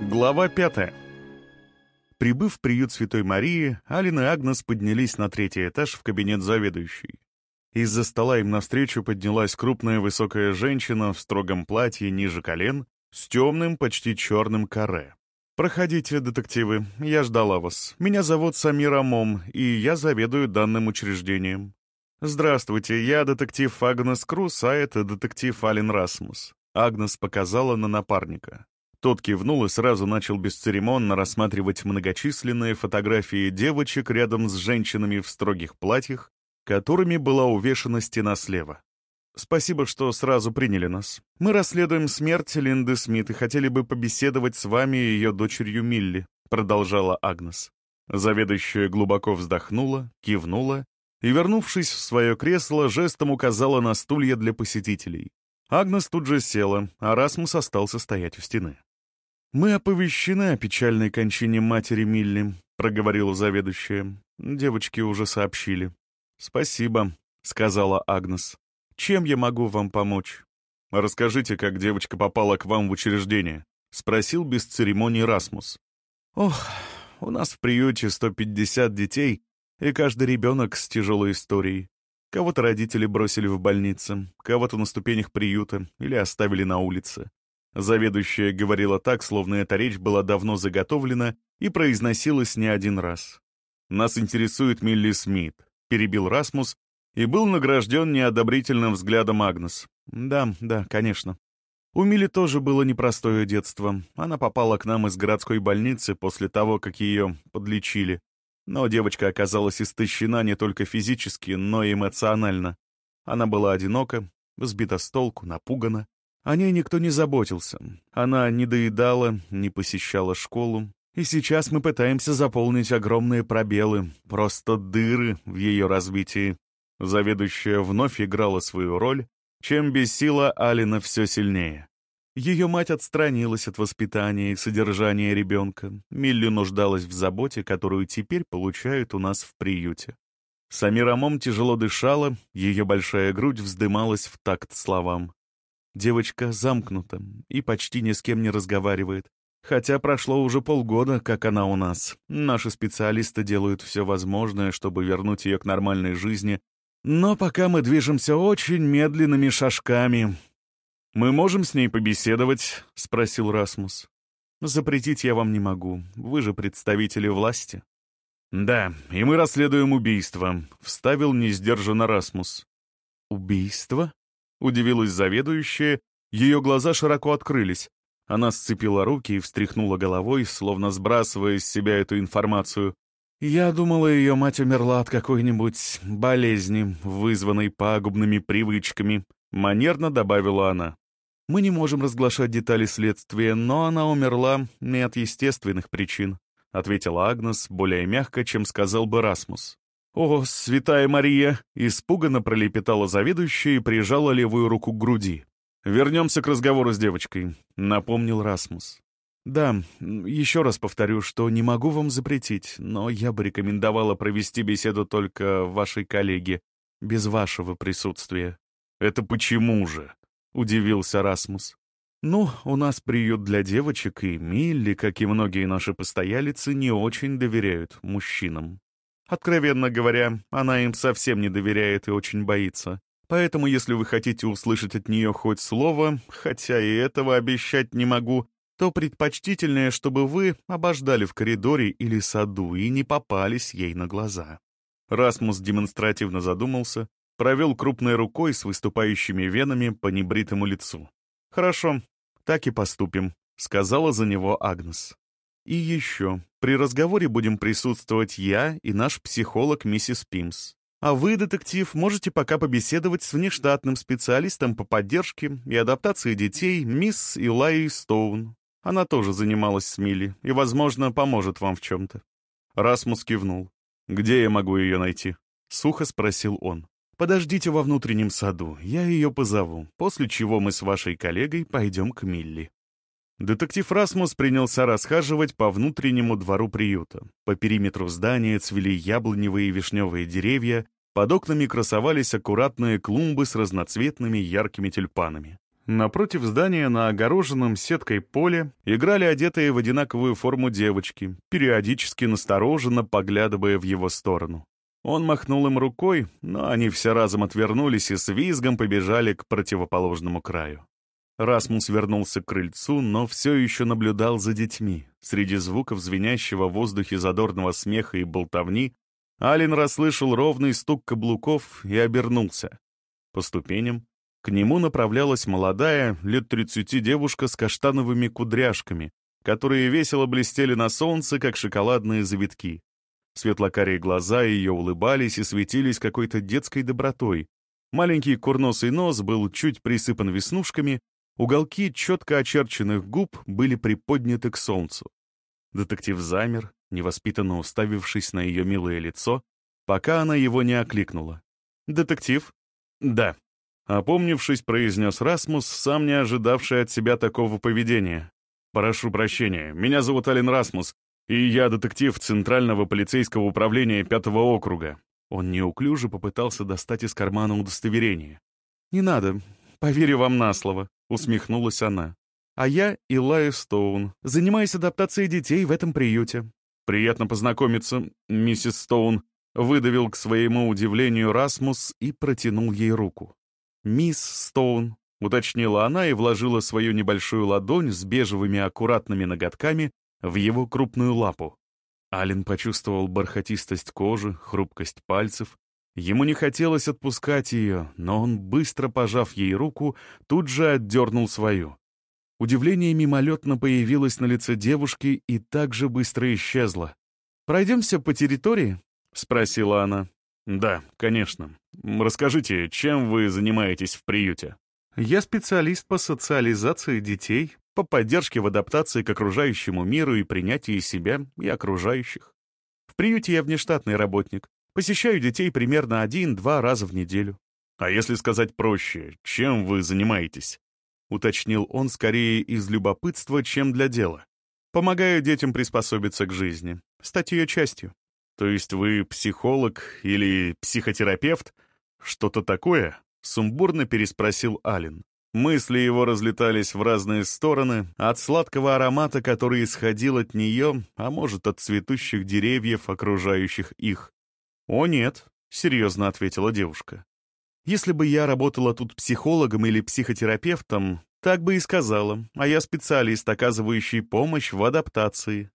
Глава пятая. Прибыв в приют Святой Марии, Алина и Агнес поднялись на третий этаж в кабинет заведующей. Из-за стола им навстречу поднялась крупная высокая женщина в строгом платье ниже колен с темным, почти черным каре. «Проходите, детективы, я ждала вас. Меня зовут Самира Мом, и я заведую данным учреждением». «Здравствуйте, я детектив Агнес Крус, а это детектив Ален Расмус». Агнес показала на напарника. Тот кивнул и сразу начал бесцеремонно рассматривать многочисленные фотографии девочек рядом с женщинами в строгих платьях, которыми была увешана стена слева. «Спасибо, что сразу приняли нас. Мы расследуем смерть Линды Смит и хотели бы побеседовать с вами и ее дочерью Милли», — продолжала Агнес. Заведующая глубоко вздохнула, кивнула и, вернувшись в свое кресло, жестом указала на стулья для посетителей. Агнес тут же села, а Расмус остался стоять у стены. «Мы оповещены о печальной кончине матери Милли», — проговорила заведующая. «Девочки уже сообщили». «Спасибо», — сказала Агнес. «Чем я могу вам помочь?» «Расскажите, как девочка попала к вам в учреждение», — спросил без церемонии Расмус. «Ох, у нас в приюте 150 детей, и каждый ребенок с тяжелой историей. Кого-то родители бросили в больнице, кого-то на ступенях приюта или оставили на улице. Заведующая говорила так, словно эта речь была давно заготовлена и произносилась не один раз. «Нас интересует Милли Смит», — перебил Расмус и был награжден неодобрительным взглядом Агнес. «Да, да, конечно. У Милли тоже было непростое детство. Она попала к нам из городской больницы после того, как ее подлечили. Но девочка оказалась истощена не только физически, но и эмоционально. Она была одинока, сбита с толку, напугана. О ней никто не заботился. Она не доедала, не посещала школу. И сейчас мы пытаемся заполнить огромные пробелы, просто дыры в ее развитии. Заведующая вновь играла свою роль, чем бесила Алина все сильнее. Ее мать отстранилась от воспитания и содержания ребенка. Милли нуждалась в заботе, которую теперь получают у нас в приюте. Самира Мом тяжело дышала, ее большая грудь вздымалась в такт словам. Девочка замкнута и почти ни с кем не разговаривает. Хотя прошло уже полгода, как она у нас. Наши специалисты делают все возможное, чтобы вернуть ее к нормальной жизни. Но пока мы движемся очень медленными шажками, «Мы можем с ней побеседовать?» — спросил Расмус. «Запретить я вам не могу. Вы же представители власти». «Да, и мы расследуем убийство», — вставил несдержанно Расмус. «Убийство?» — удивилась заведующая. Ее глаза широко открылись. Она сцепила руки и встряхнула головой, словно сбрасывая из себя эту информацию. «Я думала, ее мать умерла от какой-нибудь болезни, вызванной пагубными привычками», — манерно добавила она. «Мы не можем разглашать детали следствия, но она умерла не от естественных причин», — ответила Агнес более мягко, чем сказал бы Расмус. «О, святая Мария!» — испуганно пролепетала заведующая и прижала левую руку к груди. «Вернемся к разговору с девочкой», — напомнил Расмус. «Да, еще раз повторю, что не могу вам запретить, но я бы рекомендовала провести беседу только вашей коллеге, без вашего присутствия». «Это почему же?» — удивился Расмус. «Ну, у нас приют для девочек, и Милли, как и многие наши постоялицы, не очень доверяют мужчинам. Откровенно говоря, она им совсем не доверяет и очень боится. Поэтому, если вы хотите услышать от нее хоть слово, хотя и этого обещать не могу, то предпочтительнее, чтобы вы обождали в коридоре или саду и не попались ей на глаза». Расмус демонстративно задумался, провел крупной рукой с выступающими венами по небритому лицу. «Хорошо, так и поступим», — сказала за него Агнес. «И еще, при разговоре будем присутствовать я и наш психолог миссис Пимс. А вы, детектив, можете пока побеседовать с внештатным специалистом по поддержке и адаптации детей мисс Илай Стоун. Она тоже занималась с Милли и, возможно, поможет вам в чем-то». Расмус кивнул. «Где я могу ее найти?» — сухо спросил он. Подождите во внутреннем саду, я ее позову, после чего мы с вашей коллегой пойдем к Милли». Детектив Расмус принялся расхаживать по внутреннему двору приюта. По периметру здания цвели яблоневые и вишневые деревья, под окнами красовались аккуратные клумбы с разноцветными яркими тюльпанами. Напротив здания на огороженном сеткой поле играли одетые в одинаковую форму девочки, периодически настороженно поглядывая в его сторону. Он махнул им рукой, но они все разом отвернулись и с визгом побежали к противоположному краю. Расмус вернулся к крыльцу, но все еще наблюдал за детьми. Среди звуков звенящего в воздухе задорного смеха и болтовни Ален расслышал ровный стук каблуков и обернулся. По ступеням к нему направлялась молодая, лет тридцати девушка с каштановыми кудряшками, которые весело блестели на солнце, как шоколадные завитки. Светлокарие глаза ее улыбались и светились какой-то детской добротой. Маленький курносый нос был чуть присыпан веснушками, уголки четко очерченных губ были приподняты к солнцу. Детектив замер, невоспитанно уставившись на ее милое лицо, пока она его не окликнула. «Детектив?» «Да», — опомнившись, произнес Расмус, сам не ожидавший от себя такого поведения. «Прошу прощения, меня зовут Ален Расмус, и я детектив Центрального полицейского управления Пятого округа». Он неуклюже попытался достать из кармана удостоверение. «Не надо, поверю вам на слово», — усмехнулась она. «А я Илая Стоун, занимаюсь адаптацией детей в этом приюте. «Приятно познакомиться, миссис Стоун», — выдавил к своему удивлению Расмус и протянул ей руку. «Мисс Стоун», — уточнила она и вложила свою небольшую ладонь с бежевыми аккуратными ноготками в его крупную лапу. Ален почувствовал бархатистость кожи, хрупкость пальцев. Ему не хотелось отпускать ее, но он, быстро пожав ей руку, тут же отдернул свою. Удивление мимолетно появилось на лице девушки и так же быстро исчезло. «Пройдемся по территории?» — спросила она. «Да, конечно. Расскажите, чем вы занимаетесь в приюте?» «Я специалист по социализации детей, по поддержке в адаптации к окружающему миру и принятии себя и окружающих. В приюте я внештатный работник. Посещаю детей примерно один-два раза в неделю. А если сказать проще, чем вы занимаетесь? — уточнил он скорее из любопытства, чем для дела. «Помогаю детям приспособиться к жизни, стать ее частью». «То есть вы психолог или психотерапевт? Что-то такое?» — сумбурно переспросил Ален. Мысли его разлетались в разные стороны, от сладкого аромата, который исходил от нее, а может, от цветущих деревьев, окружающих их. «О, нет», — серьезно ответила девушка. Если бы я работала тут психологом или психотерапевтом, так бы и сказала, а я специалист, оказывающий помощь в адаптации.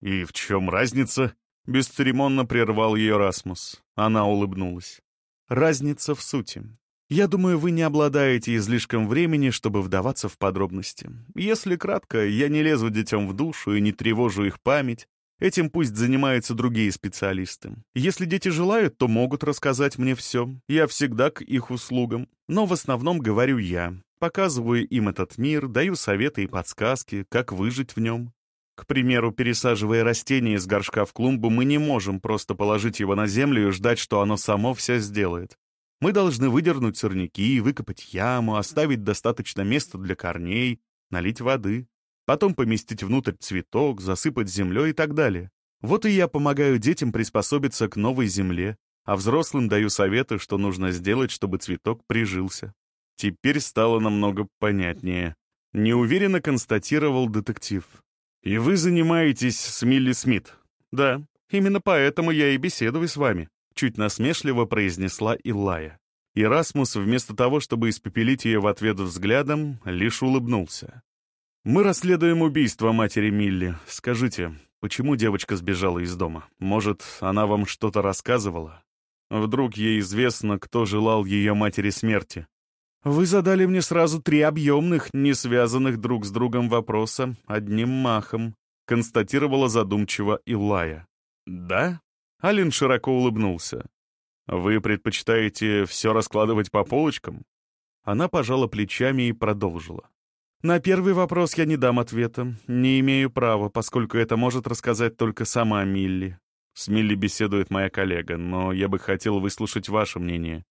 И в чем разница? Бесцеремонно прервал ее Расмус. Она улыбнулась. Разница в сути. Я думаю, вы не обладаете излишком времени, чтобы вдаваться в подробности. Если кратко, я не лезу детям в душу и не тревожу их память, Этим пусть занимаются другие специалисты. Если дети желают, то могут рассказать мне все. Я всегда к их услугам. Но в основном говорю я. Показываю им этот мир, даю советы и подсказки, как выжить в нем. К примеру, пересаживая растение из горшка в клумбу, мы не можем просто положить его на землю и ждать, что оно само все сделает. Мы должны выдернуть сорняки, выкопать яму, оставить достаточно места для корней, налить воды потом поместить внутрь цветок, засыпать землей и так далее. Вот и я помогаю детям приспособиться к новой земле, а взрослым даю советы, что нужно сделать, чтобы цветок прижился. Теперь стало намного понятнее. Неуверенно констатировал детектив. «И вы занимаетесь с Милли Смит?» «Да, именно поэтому я и беседую с вами», — чуть насмешливо произнесла Илая. И Расмус, вместо того, чтобы испепелить ее в ответ взглядом, лишь улыбнулся. «Мы расследуем убийство матери Милли. Скажите, почему девочка сбежала из дома? Может, она вам что-то рассказывала? Вдруг ей известно, кто желал ее матери смерти?» «Вы задали мне сразу три объемных, не связанных друг с другом вопроса, одним махом», констатировала задумчиво Илая. «Да?» Алин широко улыбнулся. «Вы предпочитаете все раскладывать по полочкам?» Она пожала плечами и продолжила. На первый вопрос я не дам ответа. Не имею права, поскольку это может рассказать только сама Милли. С Милли беседует моя коллега, но я бы хотел выслушать ваше мнение.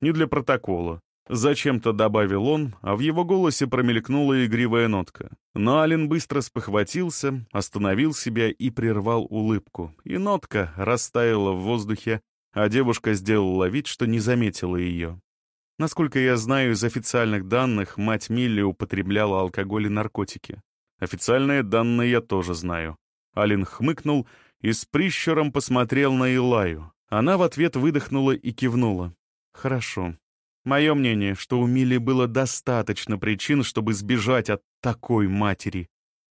Не для протокола. Зачем-то добавил он, а в его голосе промелькнула игривая нотка. Но Ален быстро спохватился, остановил себя и прервал улыбку. И нотка растаяла в воздухе, а девушка сделала вид, что не заметила ее. Насколько я знаю, из официальных данных, мать Милли употребляла алкоголь и наркотики. Официальные данные я тоже знаю. Ален хмыкнул и с прищуром посмотрел на Илаю. Она в ответ выдохнула и кивнула. «Хорошо. Мое мнение, что у Милли было достаточно причин, чтобы сбежать от такой матери».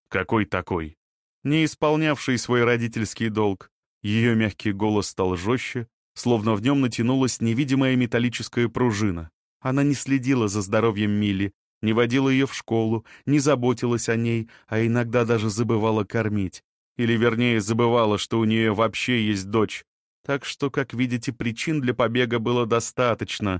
«Какой такой?» «Не исполнявший свой родительский долг». Ее мягкий голос стал жестче, словно в нем натянулась невидимая металлическая пружина. Она не следила за здоровьем Милли, не водила ее в школу, не заботилась о ней, а иногда даже забывала кормить. Или, вернее, забывала, что у нее вообще есть дочь. Так что, как видите, причин для побега было достаточно.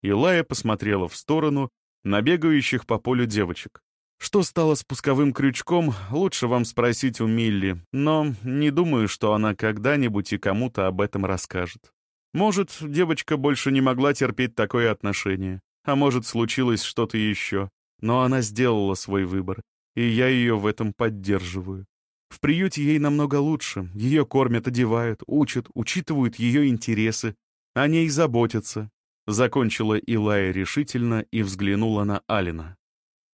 Илая посмотрела в сторону на бегающих по полю девочек. Что стало спусковым крючком, лучше вам спросить у Милли, но не думаю, что она когда-нибудь и кому-то об этом расскажет. Может, девочка больше не могла терпеть такое отношение, а может, случилось что-то еще, но она сделала свой выбор, и я ее в этом поддерживаю. В приюте ей намного лучше. Ее кормят, одевают, учат, учитывают ее интересы. О ней заботятся. Закончила Илая решительно и взглянула на Алина.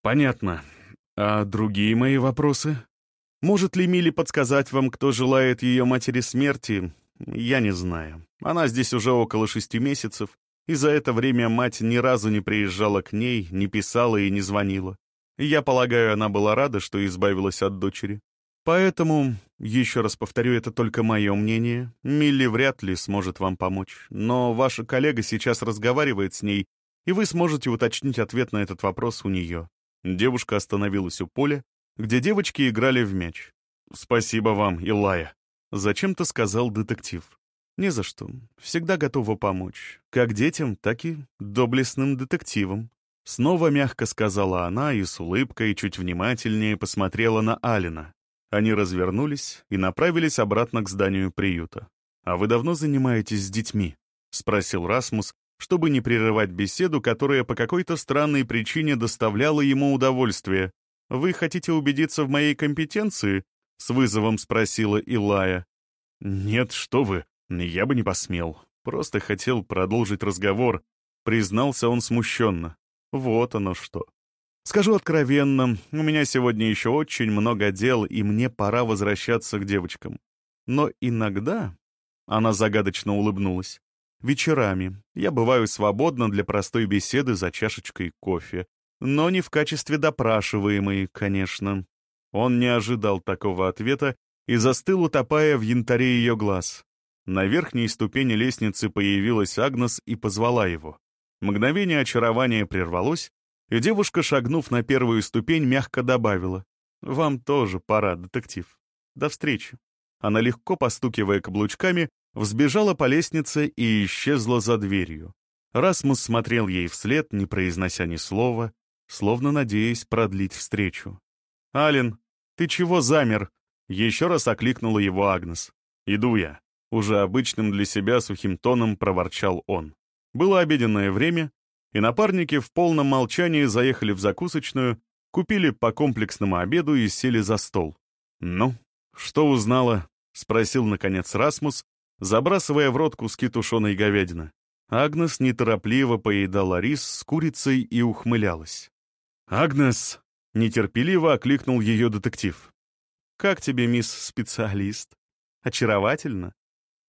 «Понятно. А другие мои вопросы? Может ли Милли подсказать вам, кто желает ее матери смерти? Я не знаю. Она здесь уже около шести месяцев, и за это время мать ни разу не приезжала к ней, не писала и не звонила. Я полагаю, она была рада, что избавилась от дочери. Поэтому, еще раз повторю, это только мое мнение, Милли вряд ли сможет вам помочь, но ваша коллега сейчас разговаривает с ней, и вы сможете уточнить ответ на этот вопрос у нее. Девушка остановилась у поля, где девочки играли в мяч. «Спасибо вам, Илая», — зачем-то сказал детектив. «Не за что. Всегда готова помочь. Как детям, так и доблестным детективам». Снова мягко сказала она и с улыбкой чуть внимательнее посмотрела на Алина. Они развернулись и направились обратно к зданию приюта. «А вы давно занимаетесь с детьми?» — спросил Расмус, чтобы не прерывать беседу, которая по какой-то странной причине доставляла ему удовольствие. «Вы хотите убедиться в моей компетенции?» — с вызовом спросила Илая. «Нет, что вы, я бы не посмел. Просто хотел продолжить разговор», — признался он смущенно. «Вот оно что». Скажу откровенно, у меня сегодня еще очень много дел, и мне пора возвращаться к девочкам. Но иногда...» Она загадочно улыбнулась. «Вечерами я бываю свободна для простой беседы за чашечкой кофе. Но не в качестве допрашиваемой, конечно». Он не ожидал такого ответа и застыл, утопая в янтаре ее глаз. На верхней ступени лестницы появилась Агнес и позвала его. Мгновение очарования прервалось, и девушка, шагнув на первую ступень, мягко добавила. «Вам тоже пора, детектив. До встречи». Она, легко постукивая каблучками, взбежала по лестнице и исчезла за дверью. Расмус смотрел ей вслед, не произнося ни слова, словно надеясь продлить встречу. «Ален, ты чего замер?» Еще раз окликнула его Агнес. «Иду я», — уже обычным для себя сухим тоном проворчал он. Было обеденное время, и напарники в полном молчании заехали в закусочную, купили по комплексному обеду и сели за стол. «Ну, что узнала?» — спросил, наконец, Расмус, забрасывая в рот куски тушеной говядины. Агнес неторопливо поедала рис с курицей и ухмылялась. «Агнес!» — нетерпеливо окликнул ее детектив. «Как тебе, мисс специалист? Очаровательно.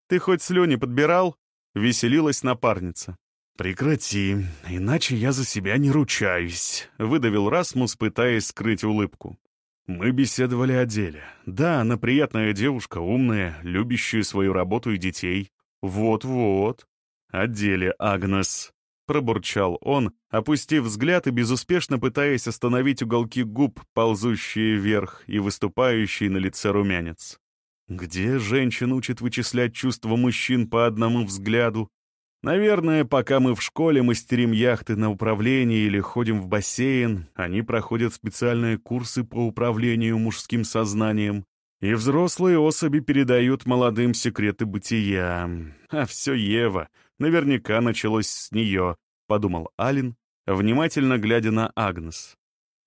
Ты хоть слюни подбирал?» — веселилась напарница. «Прекрати, иначе я за себя не ручаюсь», — выдавил Расмус, пытаясь скрыть улыбку. «Мы беседовали о деле. Да, она приятная девушка, умная, любящая свою работу и детей. Вот-вот. О деле, Агнес», — пробурчал он, опустив взгляд и безуспешно пытаясь остановить уголки губ, ползущие вверх и выступающие на лице румянец. «Где женщин учат вычислять чувства мужчин по одному взгляду?» Наверное, пока мы в школе мастерим яхты на управление или ходим в бассейн, они проходят специальные курсы по управлению мужским сознанием, и взрослые особи передают молодым секреты бытия. А все Ева. Наверняка началось с нее, — подумал Алин, внимательно глядя на Агнес.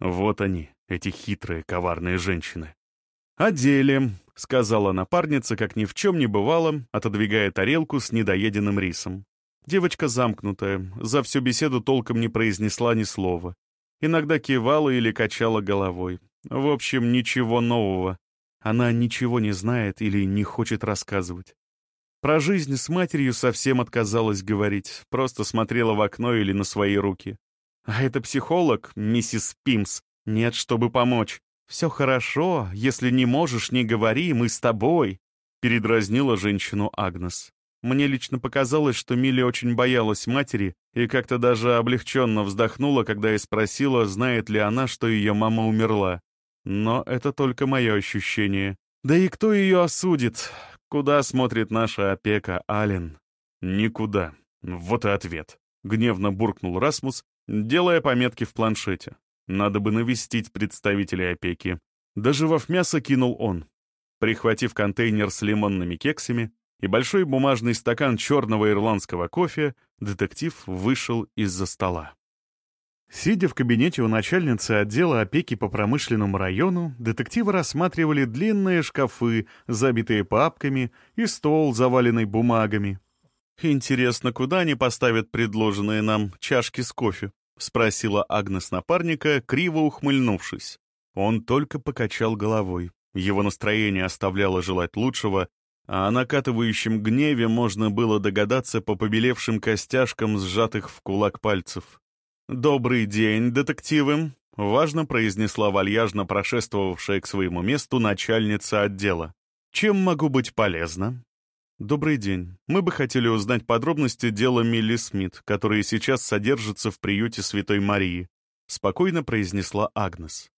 Вот они, эти хитрые, коварные женщины. «О деле», — сказала напарница, как ни в чем не бывало, отодвигая тарелку с недоеденным рисом. Девочка замкнутая, за всю беседу толком не произнесла ни слова. Иногда кивала или качала головой. В общем, ничего нового. Она ничего не знает или не хочет рассказывать. Про жизнь с матерью совсем отказалась говорить, просто смотрела в окно или на свои руки. А это психолог, миссис Пимс, нет, чтобы помочь. «Все хорошо, если не можешь, не говори, мы с тобой», — передразнила женщину Агнес. Мне лично показалось, что Милли очень боялась матери и как-то даже облегченно вздохнула, когда я спросила, знает ли она, что ее мама умерла. Но это только мое ощущение. Да и кто ее осудит? Куда смотрит наша опека, Ален? Никуда. Вот и ответ. Гневно буркнул Расмус, делая пометки в планшете. Надо бы навестить представителей опеки. Доживав мясо, кинул он. Прихватив контейнер с лимонными кексами, и большой бумажный стакан черного ирландского кофе, детектив вышел из-за стола. Сидя в кабинете у начальницы отдела опеки по промышленному району, детективы рассматривали длинные шкафы, забитые папками, и стол, заваленный бумагами. «Интересно, куда они поставят предложенные нам чашки с кофе?» — спросила Агнес напарника, криво ухмыльнувшись. Он только покачал головой. Его настроение оставляло желать лучшего, а о накатывающем гневе можно было догадаться по побелевшим костяшкам, сжатых в кулак пальцев. «Добрый день, детективы!» — важно произнесла вальяжно прошествовавшая к своему месту начальница отдела. «Чем могу быть полезна?» «Добрый день. Мы бы хотели узнать подробности дела Милли Смит, которая сейчас содержится в приюте Святой Марии», — спокойно произнесла Агнес.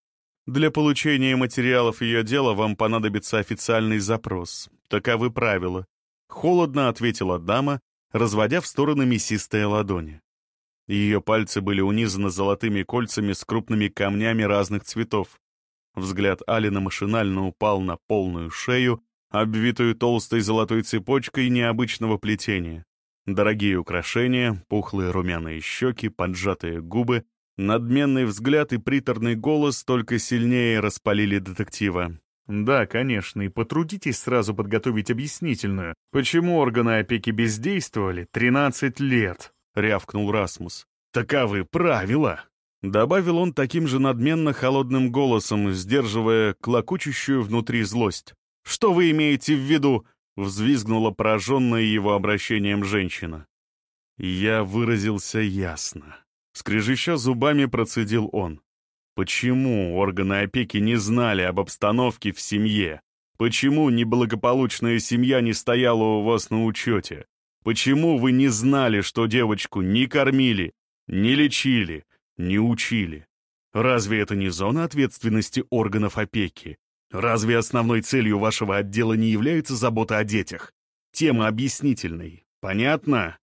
Для получения материалов ее дела вам понадобится официальный запрос. Таковы правила. Холодно ответила дама, разводя в стороны мясистые ладони. Ее пальцы были унизаны золотыми кольцами с крупными камнями разных цветов. Взгляд Алина машинально упал на полную шею, обвитую толстой золотой цепочкой необычного плетения. Дорогие украшения, пухлые румяные щеки, поджатые губы, Надменный взгляд и приторный голос только сильнее распалили детектива. «Да, конечно, и потрудитесь сразу подготовить объяснительную. Почему органы опеки бездействовали 13 лет?» — рявкнул Расмус. «Таковы правила!» Добавил он таким же надменно холодным голосом, сдерживая клокочущую внутри злость. «Что вы имеете в виду?» — взвизгнула пораженная его обращением женщина. Я выразился ясно. Скрежеща зубами процедил он. Почему органы опеки не знали об обстановке в семье? Почему неблагополучная семья не стояла у вас на учете? Почему вы не знали, что девочку не кормили, не лечили, не учили? Разве это не зона ответственности органов опеки? Разве основной целью вашего отдела не является забота о детях? Тема объяснительной. Понятно?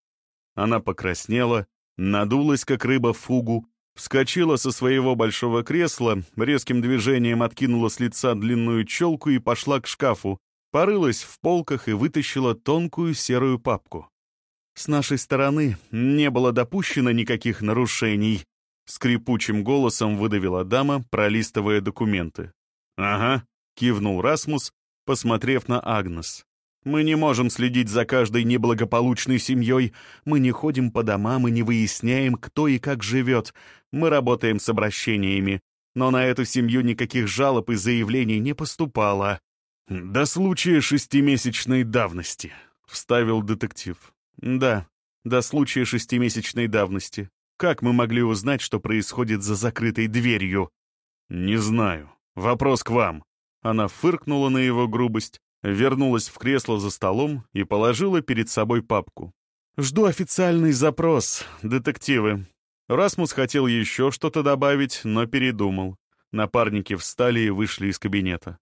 Она покраснела, надулась, как рыба в фугу, вскочила со своего большого кресла, резким движением откинула с лица длинную челку и пошла к шкафу, порылась в полках и вытащила тонкую серую папку. «С нашей стороны не было допущено никаких нарушений», — скрипучим голосом выдавила дама, пролистывая документы. «Ага», — кивнул Расмус, посмотрев на Агнес. Мы не можем следить за каждой неблагополучной семьей. Мы не ходим по домам и не выясняем, кто и как живет. Мы работаем с обращениями. Но на эту семью никаких жалоб и заявлений не поступало. «До случая шестимесячной давности», — вставил детектив. «Да, до случая шестимесячной давности. Как мы могли узнать, что происходит за закрытой дверью?» «Не знаю. Вопрос к вам». Она фыркнула на его грубость, вернулась в кресло за столом и положила перед собой папку. «Жду официальный запрос, детективы». Расмус хотел еще что-то добавить, но передумал. Напарники встали и вышли из кабинета.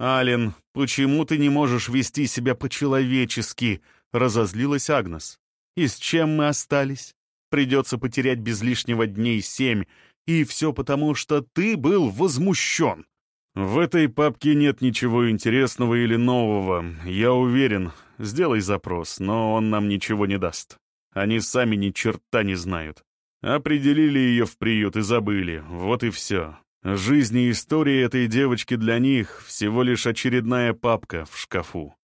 «Ален, почему ты не можешь вести себя по-человечески?» — разозлилась Агнес. «И с чем мы остались? Придется потерять без лишнего дней семь, и все потому, что ты был возмущен». «В этой папке нет ничего интересного или нового, я уверен. Сделай запрос, но он нам ничего не даст. Они сами ни черта не знают. Определили ее в приют и забыли, вот и все. Жизнь и история этой девочки для них — всего лишь очередная папка в шкафу.